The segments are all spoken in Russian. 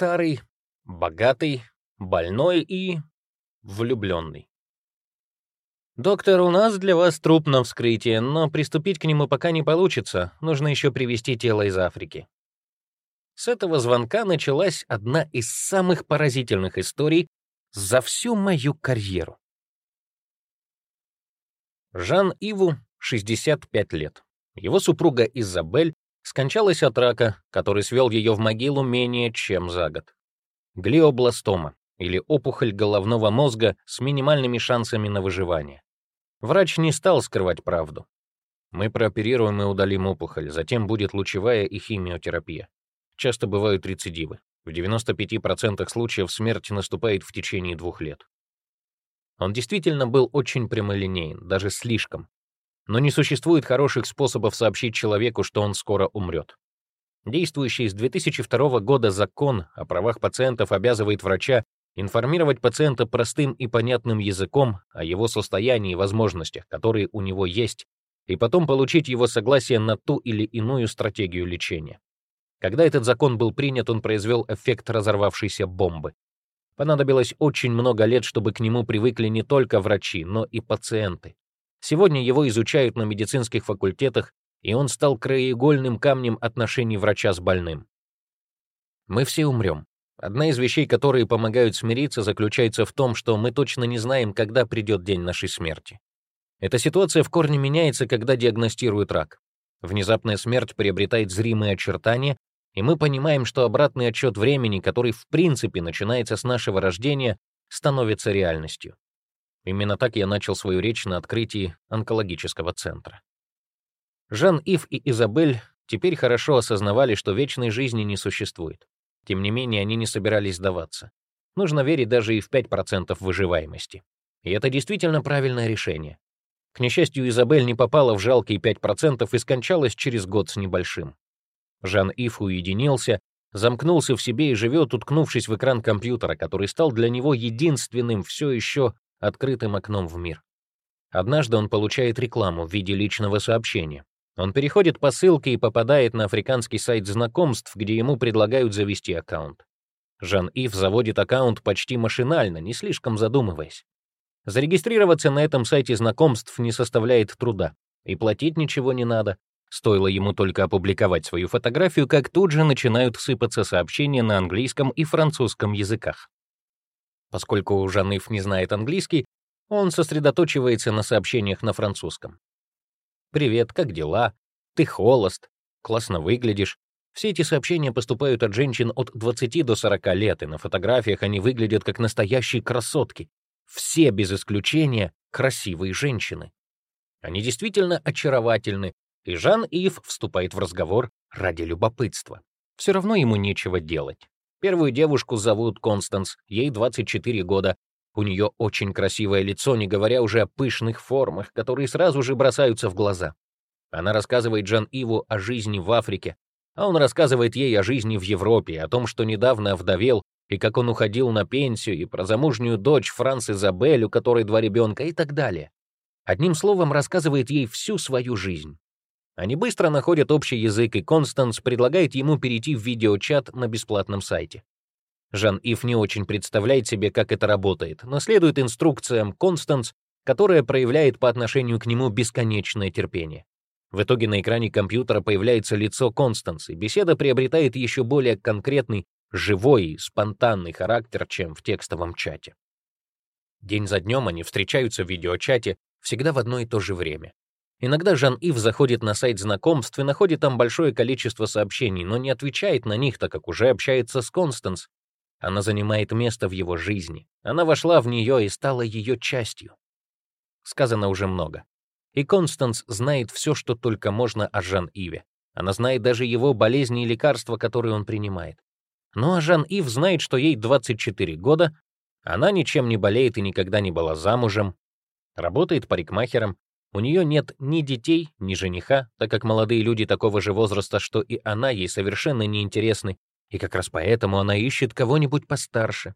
старый, богатый, больной и влюбленный. «Доктор, у нас для вас труп на вскрытие, но приступить к нему пока не получится. Нужно еще привезти тело из Африки». С этого звонка началась одна из самых поразительных историй за всю мою карьеру. Жан-Иву 65 лет. Его супруга Изабель скончалась от рака, который свел ее в могилу менее чем за год. Глиобластома, или опухоль головного мозга с минимальными шансами на выживание. Врач не стал скрывать правду. Мы прооперируем и удалим опухоль, затем будет лучевая и химиотерапия. Часто бывают рецидивы. В 95% случаев смерть наступает в течение двух лет. Он действительно был очень прямолинеен, даже слишком. Но не существует хороших способов сообщить человеку, что он скоро умрет. Действующий с 2002 года закон о правах пациентов обязывает врача информировать пациента простым и понятным языком о его состоянии и возможностях, которые у него есть, и потом получить его согласие на ту или иную стратегию лечения. Когда этот закон был принят, он произвел эффект разорвавшейся бомбы. Понадобилось очень много лет, чтобы к нему привыкли не только врачи, но и пациенты. Сегодня его изучают на медицинских факультетах, и он стал краеугольным камнем отношений врача с больным. Мы все умрем. Одна из вещей, которые помогают смириться, заключается в том, что мы точно не знаем, когда придет день нашей смерти. Эта ситуация в корне меняется, когда диагностируют рак. Внезапная смерть приобретает зримые очертания, и мы понимаем, что обратный отсчет времени, который в принципе начинается с нашего рождения, становится реальностью. Именно так я начал свою речь на открытии онкологического центра. Жан-Ив и Изабель теперь хорошо осознавали, что вечной жизни не существует. Тем не менее, они не собирались сдаваться. Нужно верить даже и в 5% выживаемости. И это действительно правильное решение. К несчастью, Изабель не попала в жалкие 5% и скончалась через год с небольшим. Жан-Ив уединился, замкнулся в себе и живет, уткнувшись в экран компьютера, который стал для него единственным все еще открытым окном в мир. Однажды он получает рекламу в виде личного сообщения. Он переходит по ссылке и попадает на африканский сайт знакомств, где ему предлагают завести аккаунт. Жан-Ив заводит аккаунт почти машинально, не слишком задумываясь. Зарегистрироваться на этом сайте знакомств не составляет труда, и платить ничего не надо. Стоило ему только опубликовать свою фотографию, как тут же начинают сыпаться сообщения на английском и французском языках. Поскольку Жаныф не знает английский, он сосредоточивается на сообщениях на французском. «Привет, как дела? Ты холост? Классно выглядишь?» Все эти сообщения поступают от женщин от 20 до 40 лет, и на фотографиях они выглядят как настоящие красотки. Все, без исключения, красивые женщины. Они действительно очаровательны, и Жан-Ив вступает в разговор ради любопытства. Все равно ему нечего делать. Первую девушку зовут Констанс, ей 24 года. У нее очень красивое лицо, не говоря уже о пышных формах, которые сразу же бросаются в глаза. Она рассказывает Жан-Иву о жизни в Африке, а он рассказывает ей о жизни в Европе, о том, что недавно овдовел, и как он уходил на пенсию, и про замужнюю дочь Франс Изабель, у которой два ребенка, и так далее. Одним словом, рассказывает ей всю свою жизнь. Они быстро находят общий язык, и Констанс предлагает ему перейти в видеочат на бесплатном сайте. Жан-Ив не очень представляет себе, как это работает, но следует инструкциям Констанс, которая проявляет по отношению к нему бесконечное терпение. В итоге на экране компьютера появляется лицо Констанс, и беседа приобретает еще более конкретный, живой и спонтанный характер, чем в текстовом чате. День за днем они встречаются в видеочате всегда в одно и то же время. Иногда Жан-Ив заходит на сайт знакомств и находит там большое количество сообщений, но не отвечает на них, так как уже общается с Констанс. Она занимает место в его жизни. Она вошла в нее и стала ее частью. Сказано уже много. И Констанс знает все, что только можно о Жан-Иве. Она знает даже его болезни и лекарства, которые он принимает. Ну а Жан-Ив знает, что ей 24 года, она ничем не болеет и никогда не была замужем, работает парикмахером, у нее нет ни детей, ни жениха, так как молодые люди такого же возраста, что и она, ей совершенно неинтересны, и как раз поэтому она ищет кого-нибудь постарше.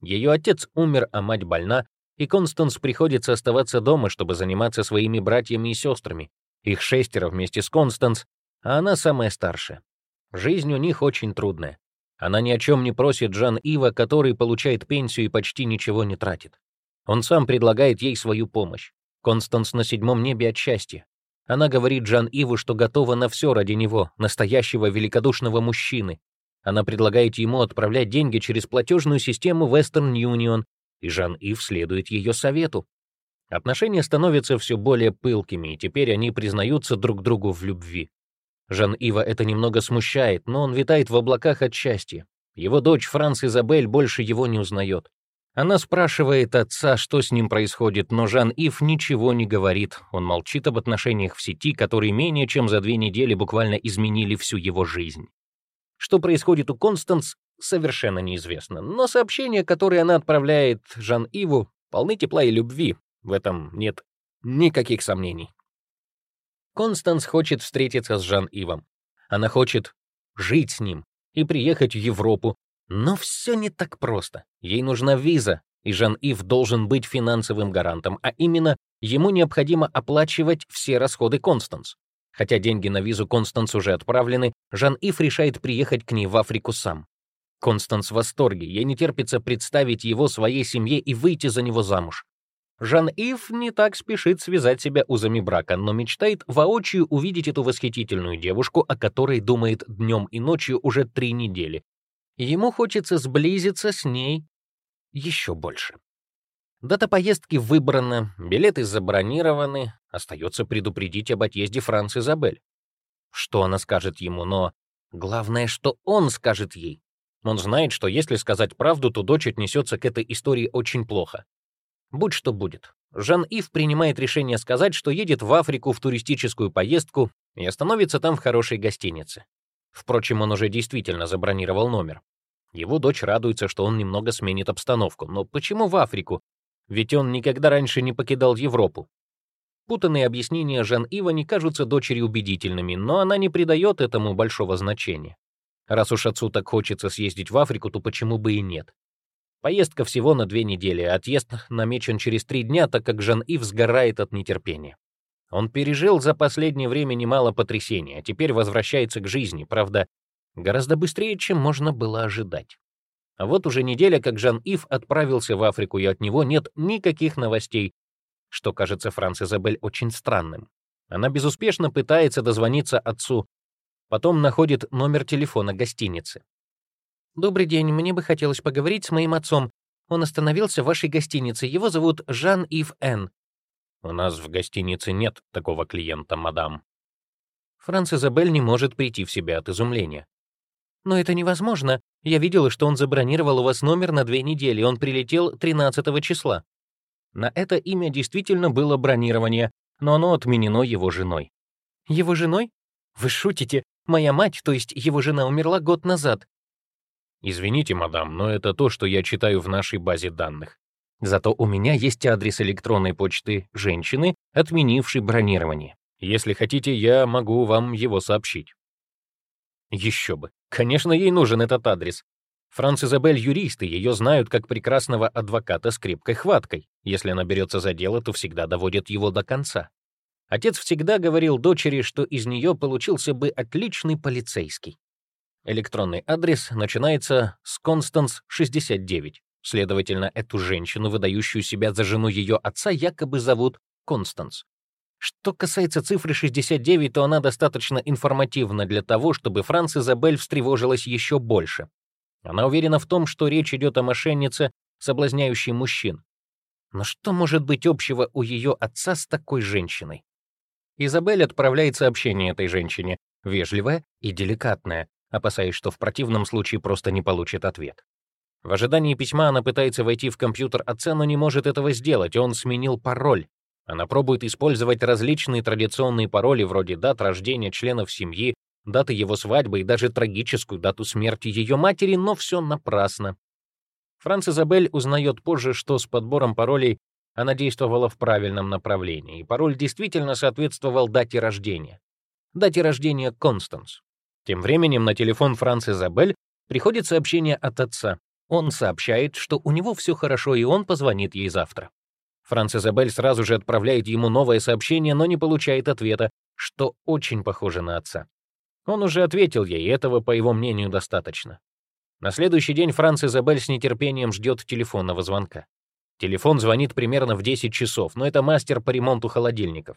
Ее отец умер, а мать больна, и Констанс приходится оставаться дома, чтобы заниматься своими братьями и сестрами. Их шестеро вместе с Констанс, а она самая старшая. Жизнь у них очень трудная. Она ни о чем не просит Жан-Ива, который получает пенсию и почти ничего не тратит. Он сам предлагает ей свою помощь. Констанс на седьмом небе от счастья. Она говорит Жан-Иву, что готова на все ради него, настоящего великодушного мужчины. Она предлагает ему отправлять деньги через платежную систему Western Union, и Жан-Ив следует ее совету. Отношения становятся все более пылкими, и теперь они признаются друг другу в любви. Жан-Ива это немного смущает, но он витает в облаках от счастья. Его дочь Франц Изабель больше его не узнает. Она спрашивает отца, что с ним происходит, но Жан-Ив ничего не говорит. Он молчит об отношениях в сети, которые менее чем за две недели буквально изменили всю его жизнь. Что происходит у Констанс, совершенно неизвестно, но сообщения, которые она отправляет Жан-Иву, полны тепла и любви. В этом нет никаких сомнений. Констанс хочет встретиться с Жан-Ивом. Она хочет жить с ним и приехать в Европу, но все не так просто. Ей нужна виза, и Жан-Ив должен быть финансовым гарантом, а именно ему необходимо оплачивать все расходы Констанс. Хотя деньги на визу Констанс уже отправлены, Жан-Ив решает приехать к ней в Африку сам. Констанс в восторге, ей не терпится представить его своей семье и выйти за него замуж. Жан-Ив не так спешит связать себя узами брака, но мечтает воочию увидеть эту восхитительную девушку, о которой думает днем и ночью уже три недели. Ему хочется сблизиться с ней еще больше. Дата поездки выбрана, билеты забронированы, остается предупредить об отъезде Франц Изабель. Что она скажет ему, но главное, что он скажет ей. Он знает, что если сказать правду, то дочь отнесется к этой истории очень плохо. Будь что будет. Жан-Ив принимает решение сказать, что едет в Африку в туристическую поездку и остановится там в хорошей гостинице. Впрочем, он уже действительно забронировал номер. Его дочь радуется, что он немного сменит обстановку. Но почему в Африку? Ведь он никогда раньше не покидал Европу. Путанные объяснения Жан-Ива не кажутся дочери убедительными, но она не придает этому большого значения. Раз уж отцу так хочется съездить в Африку, то почему бы и нет? Поездка всего на две недели, отъезд намечен через три дня, так как Жан-Ив сгорает от нетерпения. Он пережил за последнее время немало потрясений, а теперь возвращается к жизни, правда, гораздо быстрее, чем можно было ожидать. А вот уже неделя, как Жан-Ив отправился в Африку, и от него нет никаких новостей, что кажется Франц Изабель очень странным. Она безуспешно пытается дозвониться отцу, потом находит номер телефона гостиницы. «Добрый день, мне бы хотелось поговорить с моим отцом. Он остановился в вашей гостинице. Его зовут Жан-Ив Н». «У нас в гостинице нет такого клиента, мадам». Франц Изабель не может прийти в себя от изумления. «Но это невозможно. Я видела, что он забронировал у вас номер на две недели. Он прилетел 13 числа». На это имя действительно было бронирование, но оно отменено его женой. «Его женой? Вы шутите? Моя мать, то есть его жена, умерла год назад. Извините, мадам, но это то, что я читаю в нашей базе данных. Зато у меня есть адрес электронной почты женщины, отменившей бронирование. Если хотите, я могу вам его сообщить. Еще бы. Конечно, ей нужен этот адрес. Франц Изабель юрист, и ее знают как прекрасного адвоката с крепкой хваткой. Если она берется за дело, то всегда доводит его до конца. Отец всегда говорил дочери, что из нее получился бы отличный полицейский. Электронный адрес начинается с Констанс 69. Следовательно, эту женщину, выдающую себя за жену ее отца, якобы зовут Констанс. Что касается цифры 69, то она достаточно информативна для того, чтобы Франц Изабель встревожилась еще больше. Она уверена в том, что речь идет о мошеннице, соблазняющей мужчин. Но что может быть общего у ее отца с такой женщиной? Изабель отправляет сообщение этой женщине, вежливое и деликатное, опасаясь, что в противном случае просто не получит ответ. В ожидании письма она пытается войти в компьютер отца, но не может этого сделать, он сменил пароль. Она пробует использовать различные традиционные пароли вроде дат рождения членов семьи, даты его свадьбы и даже трагическую дату смерти ее матери, но все напрасно. Франц Изабель узнает позже, что с подбором паролей она действовала в правильном направлении, и пароль действительно соответствовал дате рождения. Дате рождения Констанс. Тем временем на телефон Франц Изабель приходит сообщение от отца. Он сообщает, что у него все хорошо, и он позвонит ей завтра. Франц Изабель сразу же отправляет ему новое сообщение, но не получает ответа, что очень похоже на отца. Он уже ответил ей, этого, по его мнению, достаточно. На следующий день Франц Изабель с нетерпением ждет телефонного звонка. Телефон звонит примерно в 10 часов, но это мастер по ремонту холодильников.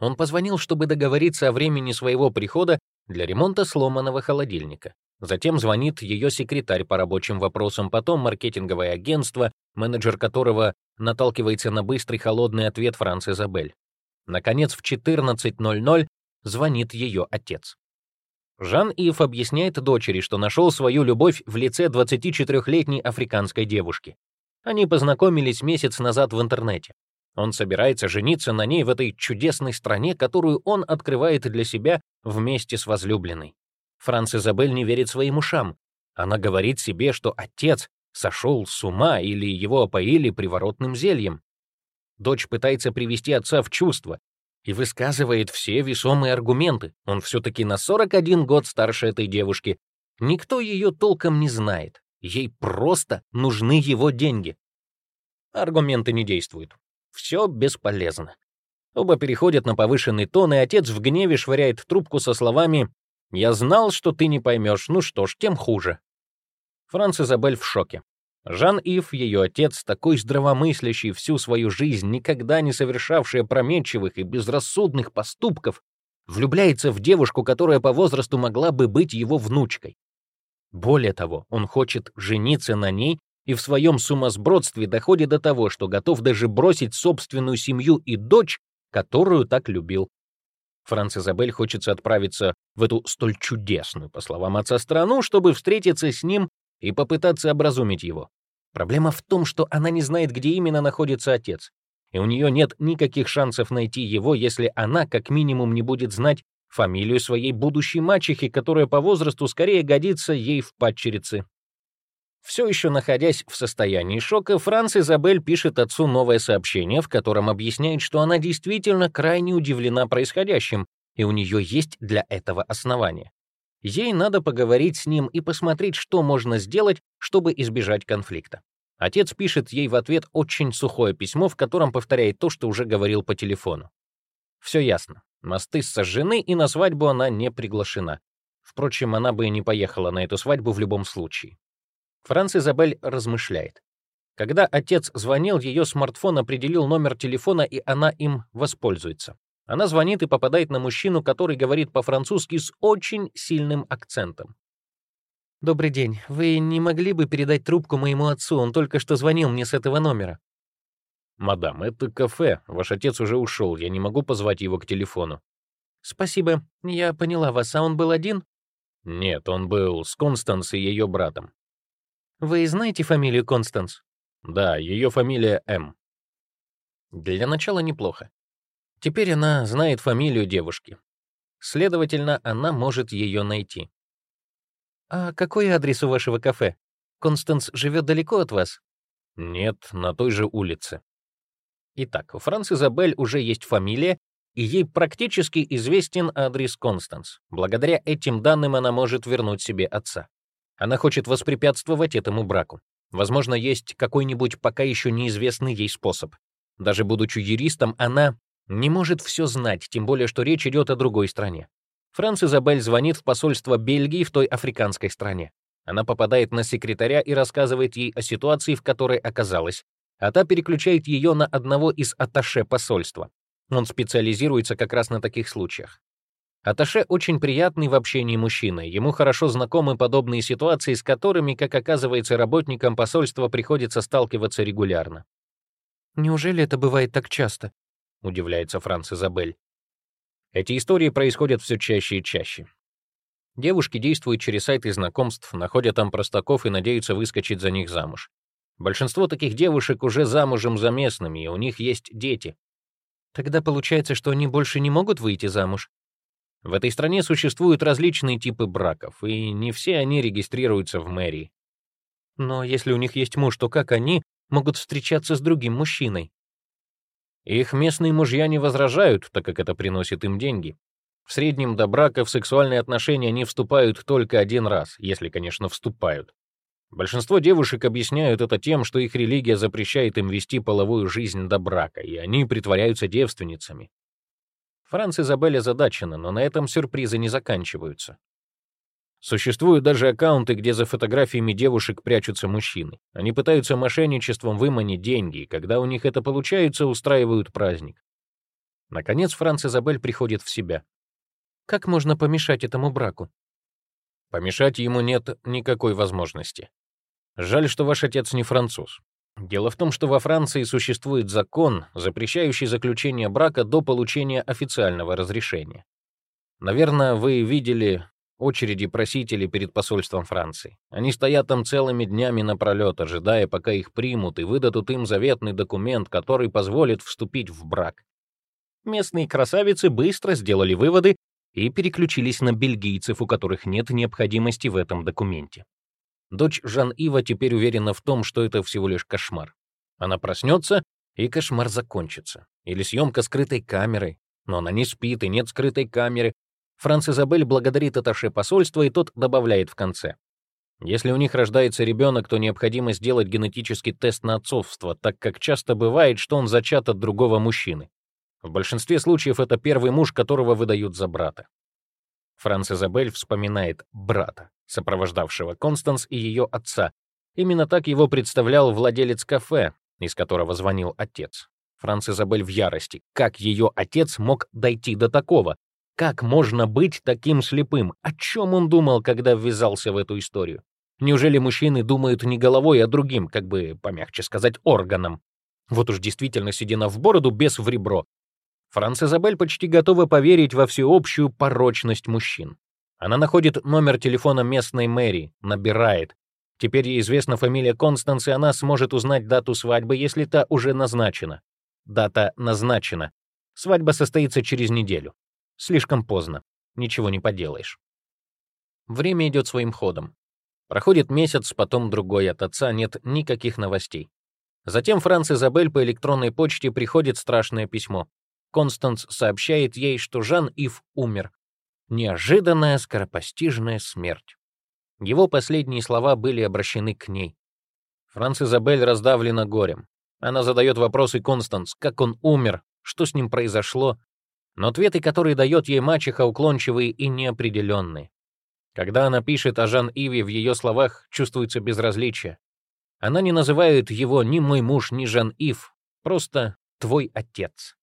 Он позвонил, чтобы договориться о времени своего прихода для ремонта сломанного холодильника. Затем звонит ее секретарь по рабочим вопросам, потом маркетинговое агентство, менеджер которого наталкивается на быстрый холодный ответ Франц Изабель. Наконец, в 14.00 звонит ее отец. Жан-Ив объясняет дочери, что нашел свою любовь в лице 24-летней африканской девушки. Они познакомились месяц назад в интернете. Он собирается жениться на ней в этой чудесной стране, которую он открывает для себя вместе с возлюбленной. Франц Изабель не верит своим ушам. Она говорит себе, что отец сошел с ума или его опоили приворотным зельем. Дочь пытается привести отца в чувство, и высказывает все весомые аргументы. Он все-таки на 41 год старше этой девушки. Никто ее толком не знает. Ей просто нужны его деньги. Аргументы не действуют. Все бесполезно. Оба переходят на повышенный тон, и отец в гневе швыряет трубку со словами «Я знал, что ты не поймешь, ну что ж, тем хуже». Франц Изабель в шоке. Жан-Ив, ее отец, такой здравомыслящий всю свою жизнь, никогда не совершавший опрометчивых и безрассудных поступков, влюбляется в девушку, которая по возрасту могла бы быть его внучкой. Более того, он хочет жениться на ней и в своем сумасбродстве доходит до того, что готов даже бросить собственную семью и дочь, которую так любил. Франц Изабель хочется отправиться в эту столь чудесную, по словам отца, страну, чтобы встретиться с ним и попытаться образумить его. Проблема в том, что она не знает, где именно находится отец, и у нее нет никаких шансов найти его, если она как минимум не будет знать фамилию своей будущей мачехи, которая по возрасту скорее годится ей в падчерице. Все еще находясь в состоянии шока, Франц Изабель пишет отцу новое сообщение, в котором объясняет, что она действительно крайне удивлена происходящим, и у нее есть для этого основания. Ей надо поговорить с ним и посмотреть, что можно сделать, чтобы избежать конфликта. Отец пишет ей в ответ очень сухое письмо, в котором повторяет то, что уже говорил по телефону. Все ясно. Мосты сожжены, и на свадьбу она не приглашена. Впрочем, она бы и не поехала на эту свадьбу в любом случае. Франц Изабель размышляет. Когда отец звонил, ее смартфон определил номер телефона, и она им воспользуется. Она звонит и попадает на мужчину, который говорит по-французски с очень сильным акцентом. «Добрый день. Вы не могли бы передать трубку моему отцу? Он только что звонил мне с этого номера». «Мадам, это кафе. Ваш отец уже ушел. Я не могу позвать его к телефону». «Спасибо. Я поняла вас. А он был один?» «Нет, он был с Констанс и ее братом». «Вы знаете фамилию Констанс?» «Да, ее фамилия М». Для начала неплохо. Теперь она знает фамилию девушки. Следовательно, она может ее найти. «А какой адрес у вашего кафе? Констанс живет далеко от вас?» «Нет, на той же улице». Итак, у Франц Изабель уже есть фамилия, и ей практически известен адрес Констанс. Благодаря этим данным она может вернуть себе отца. Она хочет воспрепятствовать этому браку. Возможно, есть какой-нибудь пока еще неизвестный ей способ. Даже будучи юристом, она не может все знать, тем более, что речь идет о другой стране. Франц Изабель звонит в посольство Бельгии в той африканской стране. Она попадает на секретаря и рассказывает ей о ситуации, в которой оказалась, а та переключает ее на одного из атташе посольства. Он специализируется как раз на таких случаях. Аташе очень приятный в общении мужчина, ему хорошо знакомы подобные ситуации, с которыми, как оказывается, работникам посольства приходится сталкиваться регулярно. «Неужели это бывает так часто?» — удивляется Франц Изабель. Эти истории происходят все чаще и чаще. Девушки действуют через сайты знакомств, находят там простаков и надеются выскочить за них замуж. Большинство таких девушек уже замужем за местными, и у них есть дети. Тогда получается, что они больше не могут выйти замуж? В этой стране существуют различные типы браков, и не все они регистрируются в мэрии. Но если у них есть муж, то как они могут встречаться с другим мужчиной? Их местные мужья не возражают, так как это приносит им деньги. В среднем до брака в сексуальные отношения они вступают только один раз, если, конечно, вступают. Большинство девушек объясняют это тем, что их религия запрещает им вести половую жизнь до брака, и они притворяются девственницами. Франц Изабель озадачена, но на этом сюрпризы не заканчиваются. Существуют даже аккаунты, где за фотографиями девушек прячутся мужчины. Они пытаются мошенничеством выманить деньги, и когда у них это получается, устраивают праздник. Наконец Франц Изабель приходит в себя. Как можно помешать этому браку? Помешать ему нет никакой возможности. Жаль, что ваш отец не француз. Дело в том, что во Франции существует закон, запрещающий заключение брака до получения официального разрешения. Наверное, вы видели очереди просителей перед посольством Франции. Они стоят там целыми днями напролет, ожидая, пока их примут и выдадут им заветный документ, который позволит вступить в брак. Местные красавицы быстро сделали выводы и переключились на бельгийцев, у которых нет необходимости в этом документе. Дочь Жан-Ива теперь уверена в том, что это всего лишь кошмар. Она проснется, и кошмар закончится. Или съемка скрытой камерой. Но она не спит, и нет скрытой камеры. Франц Изабель благодарит Аташе посольства, и тот добавляет в конце. Если у них рождается ребенок, то необходимо сделать генетический тест на отцовство, так как часто бывает, что он зачат от другого мужчины. В большинстве случаев это первый муж, которого выдают за брата. Франц Изабель вспоминает брата, сопровождавшего Констанс и ее отца. Именно так его представлял владелец кафе, из которого звонил отец. Франц Изабель в ярости. Как ее отец мог дойти до такого? Как можно быть таким слепым? О чем он думал, когда ввязался в эту историю? Неужели мужчины думают не головой, а другим, как бы помягче сказать, органом? Вот уж действительно седина в бороду, без в ребро. Франц Изабель почти готова поверить во всеобщую порочность мужчин. Она находит номер телефона местной мэрии, набирает. Теперь ей известна фамилия Констанс, она сможет узнать дату свадьбы, если та уже назначена. Дата назначена. Свадьба состоится через неделю. Слишком поздно. Ничего не поделаешь. Время идет своим ходом. Проходит месяц, потом другой, от отца нет никаких новостей. Затем Франц Изабель по электронной почте приходит страшное письмо. Констанс сообщает ей, что Жан-Ив умер. Неожиданная скоропостижная смерть. Его последние слова были обращены к ней. Франц Изабель раздавлена горем. Она задает вопросы Констанс, как он умер, что с ним произошло, но ответы, которые дает ей мачеха, уклончивые и неопределенные. Когда она пишет о Жан-Иве, в ее словах чувствуется безразличие. Она не называет его ни мой муж, ни Жан-Ив, просто твой отец.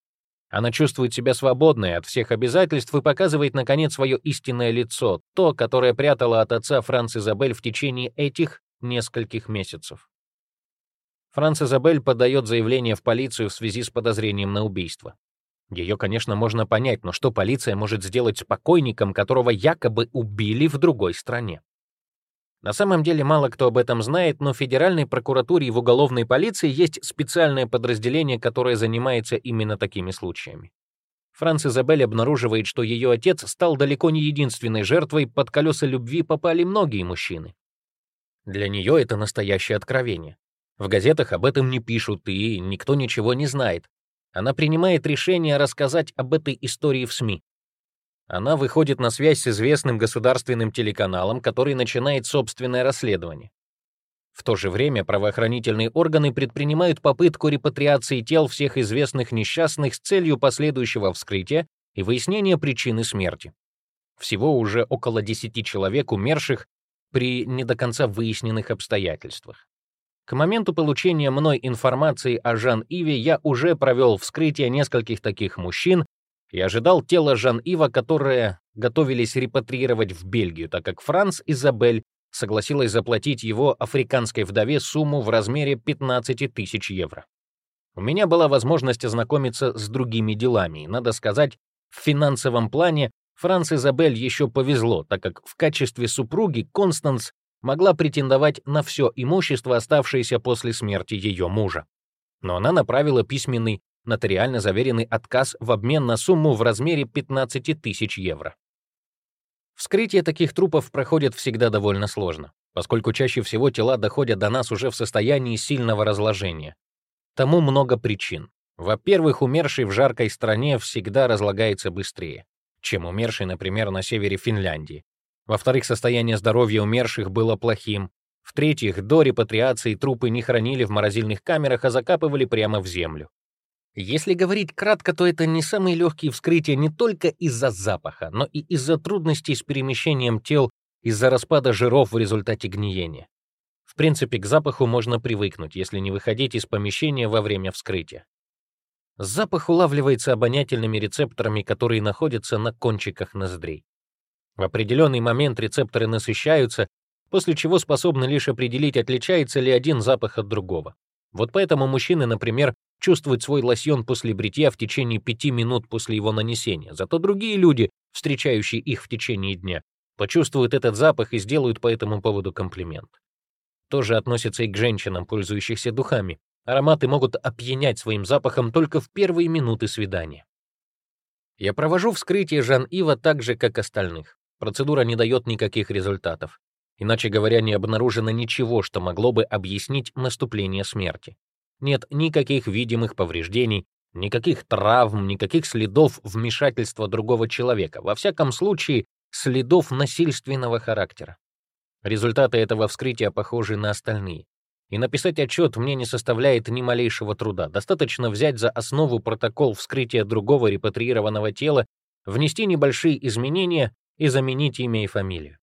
Она чувствует себя свободной от всех обязательств и показывает, наконец, свое истинное лицо, то, которое прятала от отца Франц Изабель в течение этих нескольких месяцев. Франц Изабель подает заявление в полицию в связи с подозрением на убийство. Ее, конечно, можно понять, но что полиция может сделать с покойником, которого якобы убили в другой стране? На самом деле мало кто об этом знает, но в Федеральной прокуратуре и в уголовной полиции есть специальное подразделение, которое занимается именно такими случаями. Франц Изабель обнаруживает, что ее отец стал далеко не единственной жертвой, под колеса любви попали многие мужчины. Для нее это настоящее откровение. В газетах об этом не пишут, и никто ничего не знает. Она принимает решение рассказать об этой истории в СМИ. Она выходит на связь с известным государственным телеканалом, который начинает собственное расследование. В то же время правоохранительные органы предпринимают попытку репатриации тел всех известных несчастных с целью последующего вскрытия и выяснения причины смерти. Всего уже около 10 человек, умерших при не до конца выясненных обстоятельствах. К моменту получения мной информации о Жан-Иве я уже провел вскрытие нескольких таких мужчин и ожидал тело Жан-Ива, которое готовились репатриировать в Бельгию, так как Франц Изабель согласилась заплатить его африканской вдове сумму в размере 15 тысяч евро. У меня была возможность ознакомиться с другими делами, и, надо сказать, в финансовом плане Франц Изабель еще повезло, так как в качестве супруги Констанс могла претендовать на все имущество, оставшееся после смерти ее мужа. Но она направила письменный нотариально заверенный отказ в обмен на сумму в размере 15 тысяч евро. Вскрытие таких трупов проходит всегда довольно сложно, поскольку чаще всего тела доходят до нас уже в состоянии сильного разложения. Тому много причин. Во-первых, умерший в жаркой стране всегда разлагается быстрее, чем умерший, например, на севере Финляндии. Во-вторых, состояние здоровья умерших было плохим. В-третьих, до репатриации трупы не хранили в морозильных камерах, а закапывали прямо в землю. Если говорить кратко, то это не самые легкие вскрытия не только из-за запаха, но и из-за трудностей с перемещением тел из-за распада жиров в результате гниения. В принципе, к запаху можно привыкнуть, если не выходить из помещения во время вскрытия. Запах улавливается обонятельными рецепторами, которые находятся на кончиках ноздрей. В определенный момент рецепторы насыщаются, после чего способны лишь определить, отличается ли один запах от другого. Вот поэтому мужчины, например, чувствуют свой лосьон после бритья в течение пяти минут после его нанесения, зато другие люди, встречающие их в течение дня, почувствуют этот запах и сделают по этому поводу комплимент. Тоже относится и к женщинам, пользующихся духами. Ароматы могут опьянять своим запахом только в первые минуты свидания. Я провожу вскрытие Жан-Ива так же, как остальных. Процедура не дает никаких результатов. Иначе говоря, не обнаружено ничего, что могло бы объяснить наступление смерти. Нет никаких видимых повреждений, никаких травм, никаких следов вмешательства другого человека, во всяком случае, следов насильственного характера. Результаты этого вскрытия похожи на остальные. И написать отчет мне не составляет ни малейшего труда. Достаточно взять за основу протокол вскрытия другого репатриированного тела, внести небольшие изменения и заменить имя и фамилию.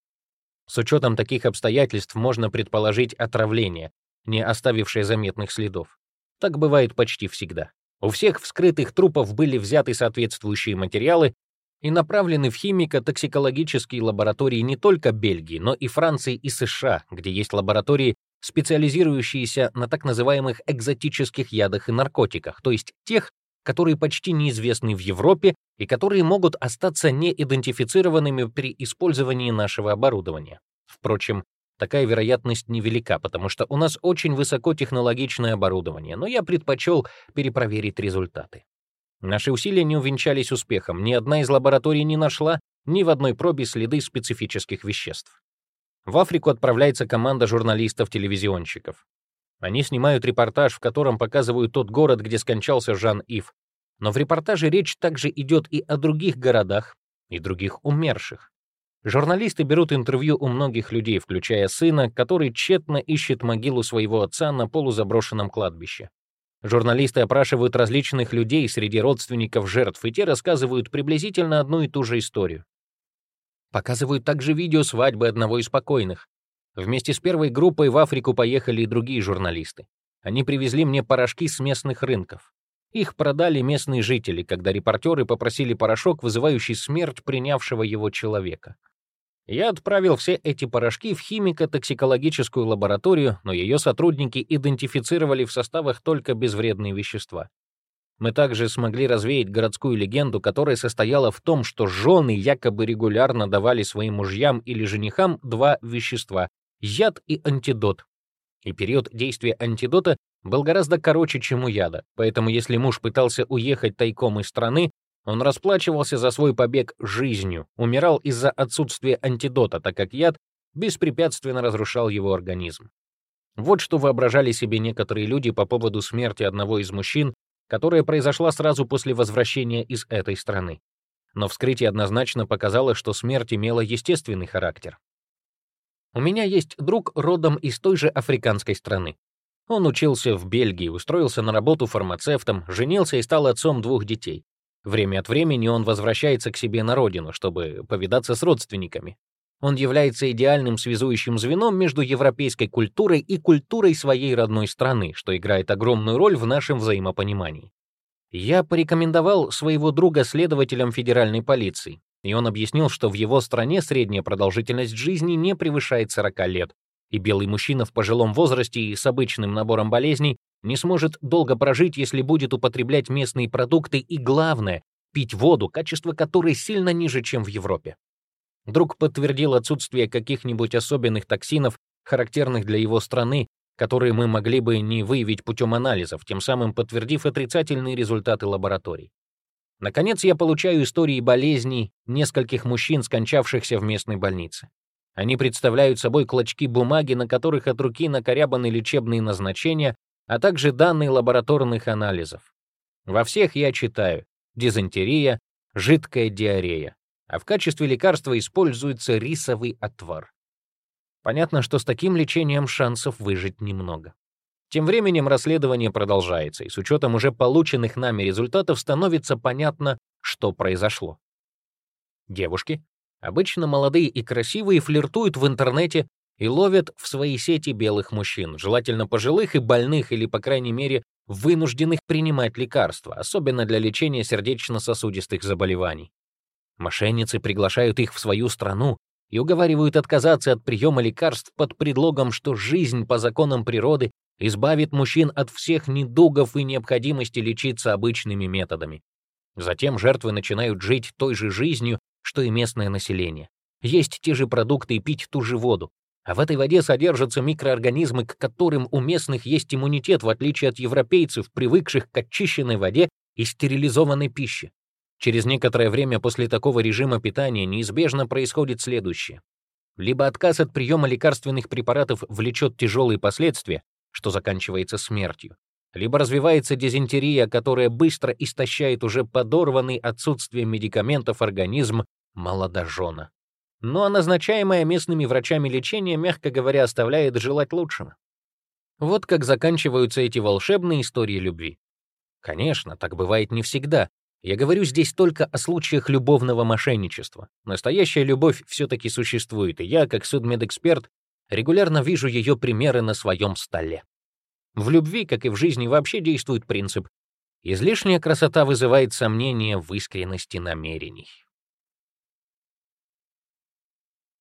С учетом таких обстоятельств можно предположить отравление, не оставившее заметных следов. Так бывает почти всегда. У всех вскрытых трупов были взяты соответствующие материалы и направлены в химико-токсикологические лаборатории не только Бельгии, но и Франции и США, где есть лаборатории, специализирующиеся на так называемых экзотических ядах и наркотиках, то есть тех, которые почти неизвестны в Европе и которые могут остаться неидентифицированными при использовании нашего оборудования. Впрочем, такая вероятность невелика, потому что у нас очень высокотехнологичное оборудование, но я предпочел перепроверить результаты. Наши усилия не увенчались успехом, ни одна из лабораторий не нашла ни в одной пробе следы специфических веществ. В Африку отправляется команда журналистов-телевизионщиков. Они снимают репортаж, в котором показывают тот город, где скончался Жан-Ив. Но в репортаже речь также идет и о других городах, и других умерших. Журналисты берут интервью у многих людей, включая сына, который тщетно ищет могилу своего отца на полузаброшенном кладбище. Журналисты опрашивают различных людей среди родственников жертв, и те рассказывают приблизительно одну и ту же историю. Показывают также видео свадьбы одного из покойных. Вместе с первой группой в Африку поехали и другие журналисты. Они привезли мне порошки с местных рынков. Их продали местные жители, когда репортеры попросили порошок, вызывающий смерть принявшего его человека. Я отправил все эти порошки в химико-токсикологическую лабораторию, но ее сотрудники идентифицировали в составах только безвредные вещества. Мы также смогли развеять городскую легенду, которая состояла в том, что жены якобы регулярно давали своим мужьям или женихам два вещества яд и антидот. И период действия антидота был гораздо короче, чем у яда, поэтому если муж пытался уехать тайком из страны, он расплачивался за свой побег жизнью, умирал из-за отсутствия антидота, так как яд беспрепятственно разрушал его организм. Вот что воображали себе некоторые люди по поводу смерти одного из мужчин, которая произошла сразу после возвращения из этой страны. Но вскрытие однозначно показало, что смерть имела естественный характер. У меня есть друг родом из той же африканской страны. Он учился в Бельгии, устроился на работу фармацевтом, женился и стал отцом двух детей. Время от времени он возвращается к себе на родину, чтобы повидаться с родственниками. Он является идеальным связующим звеном между европейской культурой и культурой своей родной страны, что играет огромную роль в нашем взаимопонимании. Я порекомендовал своего друга следователям федеральной полиции, и он объяснил, что в его стране средняя продолжительность жизни не превышает 40 лет, и белый мужчина в пожилом возрасте и с обычным набором болезней не сможет долго прожить, если будет употреблять местные продукты и, главное, пить воду, качество которой сильно ниже, чем в Европе. Друг подтвердил отсутствие каких-нибудь особенных токсинов, характерных для его страны, которые мы могли бы не выявить путем анализов, тем самым подтвердив отрицательные результаты лабораторий. Наконец, я получаю истории болезней нескольких мужчин, скончавшихся в местной больнице. Они представляют собой клочки бумаги, на которых от руки накорябаны лечебные назначения, а также данные лабораторных анализов. Во всех я читаю дизентерия, жидкая диарея, а в качестве лекарства используется рисовый отвар. Понятно, что с таким лечением шансов выжить немного. Тем временем расследование продолжается, и с учетом уже полученных нами результатов становится понятно, что произошло. Девушки, Обычно молодые и красивые флиртуют в интернете и ловят в свои сети белых мужчин, желательно пожилых и больных или, по крайней мере, вынужденных принимать лекарства, особенно для лечения сердечно-сосудистых заболеваний. Мошенницы приглашают их в свою страну и уговаривают отказаться от приема лекарств под предлогом, что жизнь по законам природы избавит мужчин от всех недугов и необходимости лечиться обычными методами. Затем жертвы начинают жить той же жизнью, что и местное население. Есть те же продукты и пить ту же воду. А в этой воде содержатся микроорганизмы, к которым у местных есть иммунитет, в отличие от европейцев, привыкших к очищенной воде и стерилизованной пище. Через некоторое время после такого режима питания неизбежно происходит следующее. Либо отказ от приема лекарственных препаратов влечет тяжелые последствия, что заканчивается смертью, либо развивается дизентерия, которая быстро истощает уже подорванный отсутствием медикаментов организм молодожена. Ну а назначаемое местными врачами лечение, мягко говоря, оставляет желать лучшего. Вот как заканчиваются эти волшебные истории любви. Конечно, так бывает не всегда. Я говорю здесь только о случаях любовного мошенничества. Настоящая любовь все-таки существует, и я, как судмедэксперт, регулярно вижу ее примеры на своем столе. В любви, как и в жизни, вообще действует принцип «излишняя красота вызывает сомнения в искренности намерений».